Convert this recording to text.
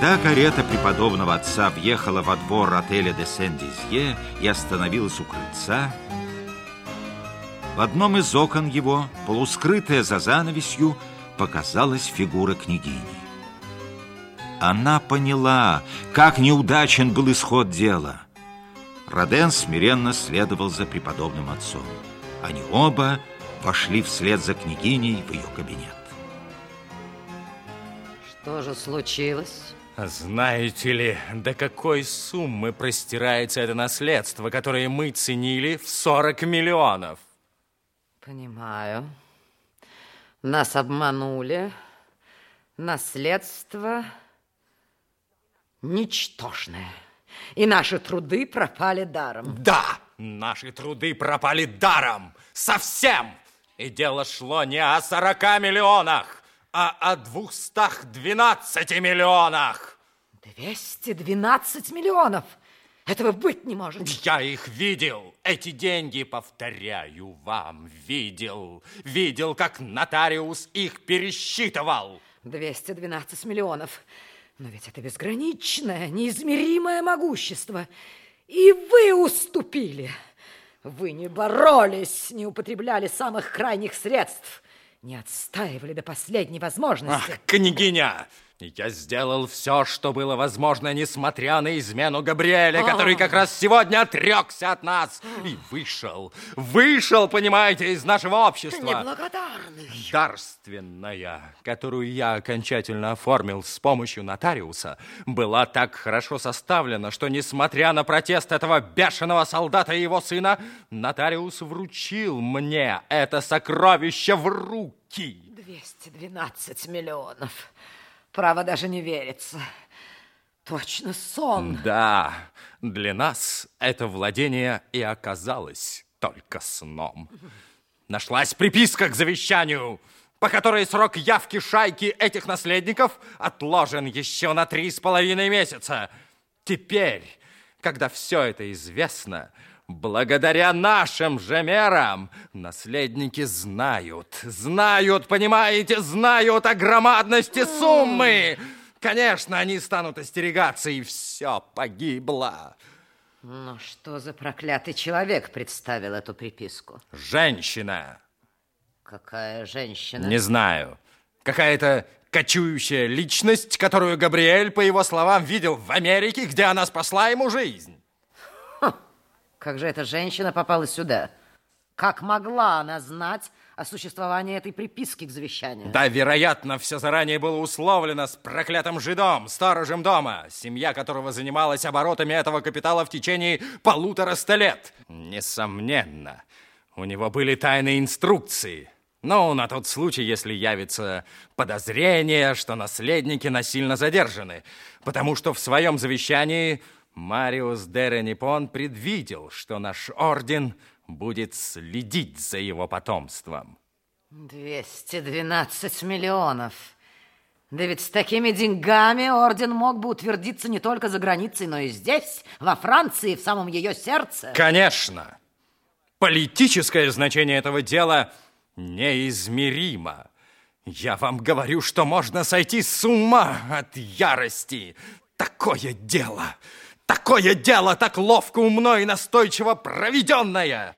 Когда карета преподобного отца въехала во двор отеля де Сен-Дизье и остановилась у крыльца, в одном из окон его, полускрытая за занавесью, показалась фигура княгини. Она поняла, как неудачен был исход дела. Роден смиренно следовал за преподобным отцом. Они оба вошли вслед за княгиней в ее кабинет. Что же случилось? Знаете ли, до какой суммы простирается это наследство, которое мы ценили в 40 миллионов? Понимаю. Нас обманули. Наследство ничтожное. И наши труды пропали даром. Да, наши труды пропали даром. Совсем. И дело шло не о 40 миллионах а о 212 миллионах. 212 миллионов? Этого быть не может. Я их видел. Эти деньги, повторяю вам, видел. Видел, как нотариус их пересчитывал. 212 миллионов. Но ведь это безграничное, неизмеримое могущество. И вы уступили. Вы не боролись, не употребляли самых крайних средств не отстаивали до последней возможности. Ах, княгиня! Я сделал все, что было возможно, несмотря на измену Габриэля, который как раз сегодня отрекся от нас и вышел, вышел, понимаете, из нашего общества. Неблагодарный. Дарственная, которую я окончательно оформил с помощью нотариуса, была так хорошо составлена, что, несмотря на протест этого бешеного солдата и его сына, нотариус вручил мне это сокровище в руки. 212 миллионов. Право даже не верится. Точно сон. Да, для нас это владение и оказалось только сном. Нашлась приписка к завещанию, по которой срок явки шайки этих наследников отложен еще на три с половиной месяца. Теперь, когда все это известно, Благодаря нашим же мерам наследники знают, знают, понимаете, знают о громадности суммы. Конечно, они станут остерегаться, и все погибло. Но что за проклятый человек представил эту приписку? Женщина. Какая женщина? Не знаю. Какая-то кочующая личность, которую Габриэль, по его словам, видел в Америке, где она спасла ему жизнь. Как же эта женщина попала сюда? Как могла она знать о существовании этой приписки к завещанию? Да, вероятно, все заранее было условлено с проклятым жидом, сторожем дома, семья которого занималась оборотами этого капитала в течение полутора ста лет. Несомненно, у него были тайные инструкции. Ну, на тот случай, если явится подозрение, что наследники насильно задержаны, потому что в своем завещании Мариус де Ренипон предвидел, что наш орден будет следить за его потомством. 212 миллионов. Да ведь с такими деньгами орден мог бы утвердиться не только за границей, но и здесь, во Франции, в самом ее сердце. Конечно. Политическое значение этого дела неизмеримо. Я вам говорю, что можно сойти с ума от ярости. Такое дело Такое дело так ловко, умно и настойчиво проведенное!